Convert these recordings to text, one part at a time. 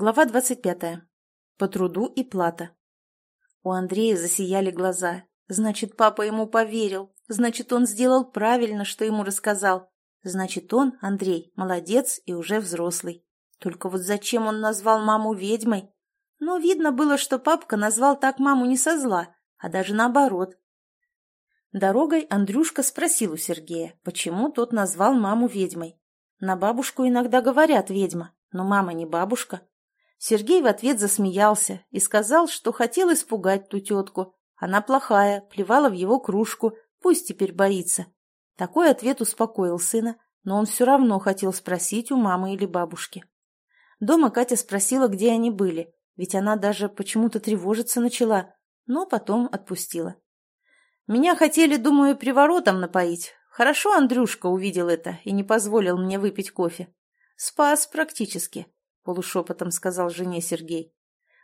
Глава 25. По труду и плата. У Андрея засияли глаза. Значит, папа ему поверил. Значит, он сделал правильно, что ему рассказал. Значит, он, Андрей, молодец и уже взрослый. Только вот зачем он назвал маму ведьмой? Но видно было, что папка назвал так маму не со зла, а даже наоборот. Дорогой Андрюшка спросил у Сергея, почему тот назвал маму ведьмой. На бабушку иногда говорят ведьма, но мама не бабушка. Сергей в ответ засмеялся и сказал, что хотел испугать ту тетку. Она плохая, плевала в его кружку, пусть теперь боится. Такой ответ успокоил сына, но он все равно хотел спросить у мамы или бабушки. Дома Катя спросила, где они были, ведь она даже почему-то тревожиться начала, но потом отпустила. «Меня хотели, думаю, приворотом напоить. Хорошо Андрюшка увидел это и не позволил мне выпить кофе. Спас практически полушепотом сказал жене Сергей.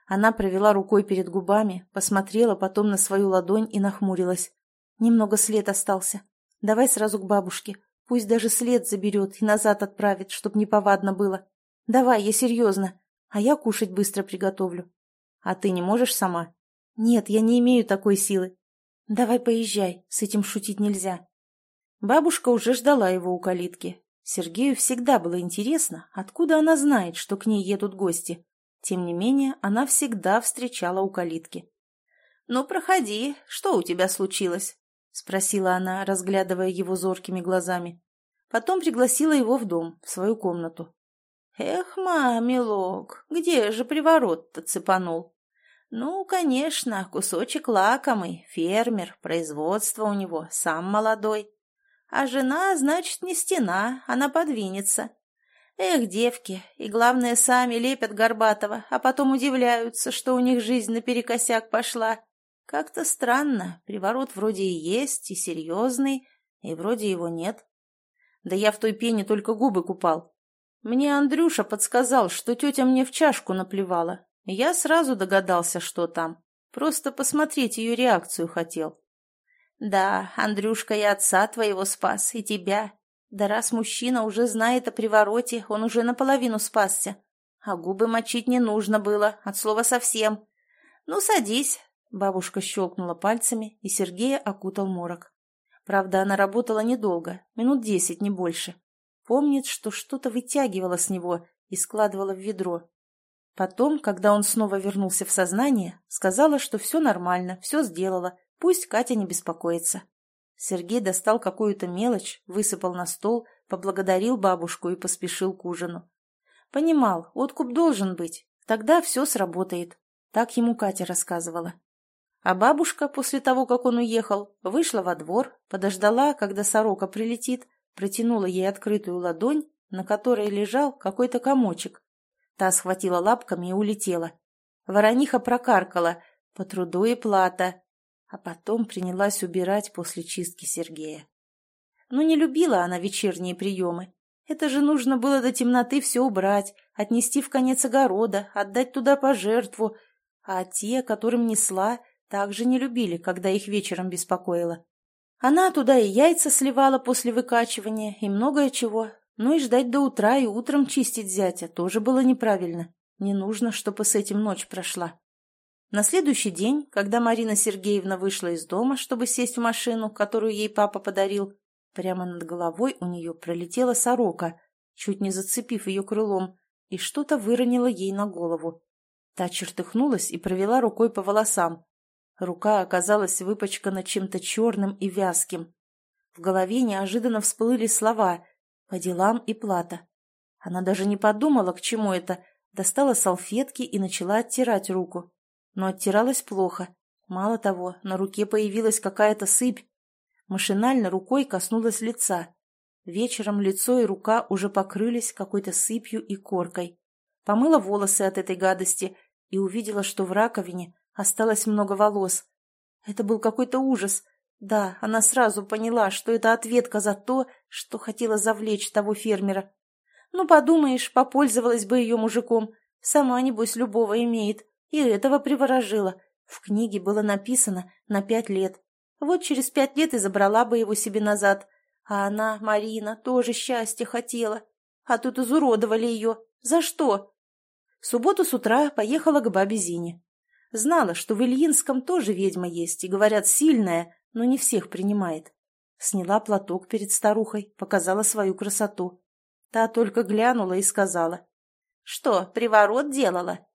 Она провела рукой перед губами, посмотрела потом на свою ладонь и нахмурилась. Немного след остался. Давай сразу к бабушке. Пусть даже след заберет и назад отправит, чтоб неповадно было. Давай, я серьезно. А я кушать быстро приготовлю. А ты не можешь сама? Нет, я не имею такой силы. Давай поезжай, с этим шутить нельзя. Бабушка уже ждала его у калитки, Сергею всегда было интересно, откуда она знает, что к ней едут гости. Тем не менее, она всегда встречала у калитки. «Ну, проходи, что у тебя случилось?» — спросила она, разглядывая его зоркими глазами. Потом пригласила его в дом, в свою комнату. «Эх, мамилок, где же приворот-то цепанул?» «Ну, конечно, кусочек лакомый, фермер, производство у него, сам молодой. А жена, значит, не стена, она подвинется. Эх, девки, и главное, сами лепят Горбатова, а потом удивляются, что у них жизнь наперекосяк пошла. Как-то странно, приворот вроде и есть, и серьезный, и вроде его нет. Да я в той пене только губы купал. Мне Андрюша подсказал, что тетя мне в чашку наплевала. Я сразу догадался, что там. Просто посмотреть ее реакцию хотел. Да, Андрюшка и отца твоего спас, и тебя. Да раз мужчина уже знает о привороте, он уже наполовину спасся. А губы мочить не нужно было, от слова совсем. Ну, садись. Бабушка щелкнула пальцами, и Сергея окутал морок. Правда, она работала недолго, минут десять, не больше. Помнит, что что-то вытягивала с него и складывала в ведро. Потом, когда он снова вернулся в сознание, сказала, что все нормально, все сделала, Пусть Катя не беспокоится. Сергей достал какую-то мелочь, высыпал на стол, поблагодарил бабушку и поспешил к ужину. Понимал, откуп должен быть, тогда все сработает. Так ему Катя рассказывала. А бабушка, после того, как он уехал, вышла во двор, подождала, когда сорока прилетит, протянула ей открытую ладонь, на которой лежал какой-то комочек. Та схватила лапками и улетела. Ворониха прокаркала «По труду и плата, а потом принялась убирать после чистки Сергея. Но не любила она вечерние приемы. Это же нужно было до темноты все убрать, отнести в конец огорода, отдать туда пожертву. А те, которым несла, также не любили, когда их вечером беспокоило. Она туда и яйца сливала после выкачивания, и многое чего. Ну и ждать до утра и утром чистить зятя тоже было неправильно. Не нужно, чтобы с этим ночь прошла. На следующий день, когда Марина Сергеевна вышла из дома, чтобы сесть в машину, которую ей папа подарил, прямо над головой у нее пролетела сорока, чуть не зацепив ее крылом, и что-то выронило ей на голову. Та чертыхнулась и провела рукой по волосам. Рука оказалась выпачкана чем-то черным и вязким. В голове неожиданно всплыли слова «по делам и плата». Она даже не подумала, к чему это, достала салфетки и начала оттирать руку но оттиралась плохо. Мало того, на руке появилась какая-то сыпь. Машинально рукой коснулась лица. Вечером лицо и рука уже покрылись какой-то сыпью и коркой. Помыла волосы от этой гадости и увидела, что в раковине осталось много волос. Это был какой-то ужас. Да, она сразу поняла, что это ответка за то, что хотела завлечь того фермера. Ну, подумаешь, попользовалась бы ее мужиком. Сама, небось, любого имеет. И этого приворожила. В книге было написано на пять лет. Вот через пять лет и забрала бы его себе назад. А она, Марина, тоже счастья хотела. А тут изуродовали ее. За что? В субботу с утра поехала к бабе Зине. Знала, что в Ильинском тоже ведьма есть, и, говорят, сильная, но не всех принимает. Сняла платок перед старухой, показала свою красоту. Та только глянула и сказала. «Что, приворот делала?»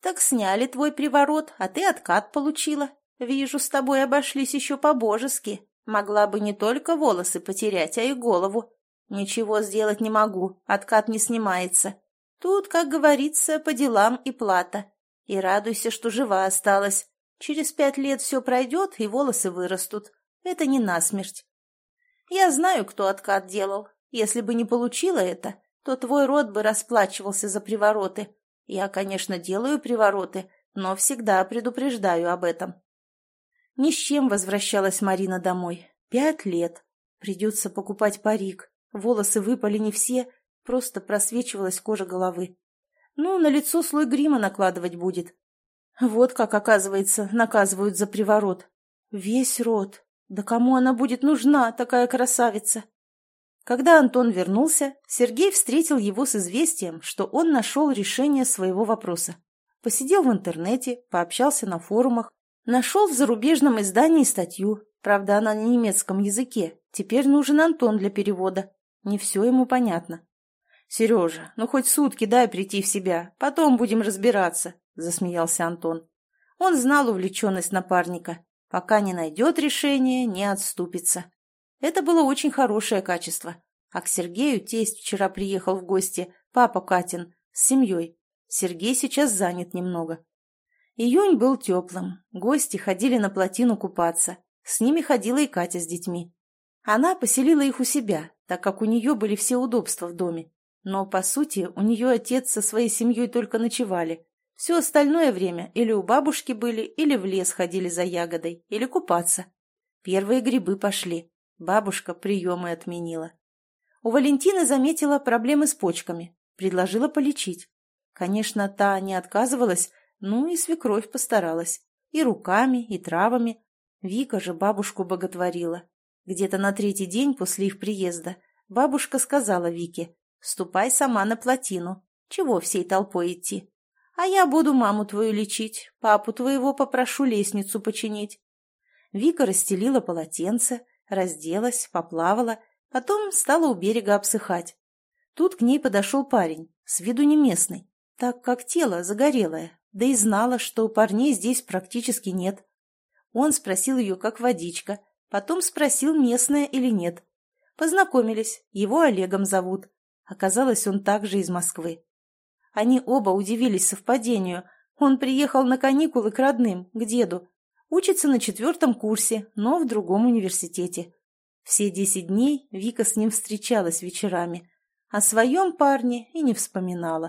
«Так сняли твой приворот, а ты откат получила. Вижу, с тобой обошлись еще по-божески. Могла бы не только волосы потерять, а и голову. Ничего сделать не могу, откат не снимается. Тут, как говорится, по делам и плата. И радуйся, что жива осталась. Через пять лет все пройдет, и волосы вырастут. Это не насмерть. Я знаю, кто откат делал. Если бы не получила это, то твой род бы расплачивался за привороты. Я, конечно, делаю привороты, но всегда предупреждаю об этом. Ни с чем возвращалась Марина домой. Пять лет. Придется покупать парик. Волосы выпали не все, просто просвечивалась кожа головы. Ну, на лицо слой грима накладывать будет. Вот как, оказывается, наказывают за приворот. Весь род. Да кому она будет нужна, такая красавица? Когда Антон вернулся, Сергей встретил его с известием, что он нашел решение своего вопроса. Посидел в интернете, пообщался на форумах, нашел в зарубежном издании статью, правда, она на немецком языке. Теперь нужен Антон для перевода. Не все ему понятно. «Сережа, ну хоть сутки дай прийти в себя, потом будем разбираться», — засмеялся Антон. Он знал увлеченность напарника. Пока не найдет решение, не отступится. Это было очень хорошее качество. А к Сергею тесть вчера приехал в гости, папа Катин, с семьей. Сергей сейчас занят немного. Июнь был теплым. Гости ходили на плотину купаться. С ними ходила и Катя с детьми. Она поселила их у себя, так как у нее были все удобства в доме. Но, по сути, у нее отец со своей семьей только ночевали. Все остальное время или у бабушки были, или в лес ходили за ягодой, или купаться. Первые грибы пошли. Бабушка приемы отменила. У Валентины заметила проблемы с почками. Предложила полечить. Конечно, та не отказывалась, ну и свекровь постаралась. И руками, и травами. Вика же бабушку боготворила. Где-то на третий день после их приезда бабушка сказала Вике, Ступай сама на плотину. Чего всей толпой идти? А я буду маму твою лечить, папу твоего попрошу лестницу починить. Вика расстелила полотенце, разделась, поплавала, потом стала у берега обсыхать. Тут к ней подошел парень, с виду не местный, так как тело загорелое, да и знала, что парней здесь практически нет. Он спросил ее, как водичка, потом спросил, местная или нет. Познакомились, его Олегом зовут. Оказалось, он также из Москвы. Они оба удивились совпадению. Он приехал на каникулы к родным, к деду. Учится на четвертом курсе, но в другом университете. Все десять дней Вика с ним встречалась вечерами. О своем парне и не вспоминала.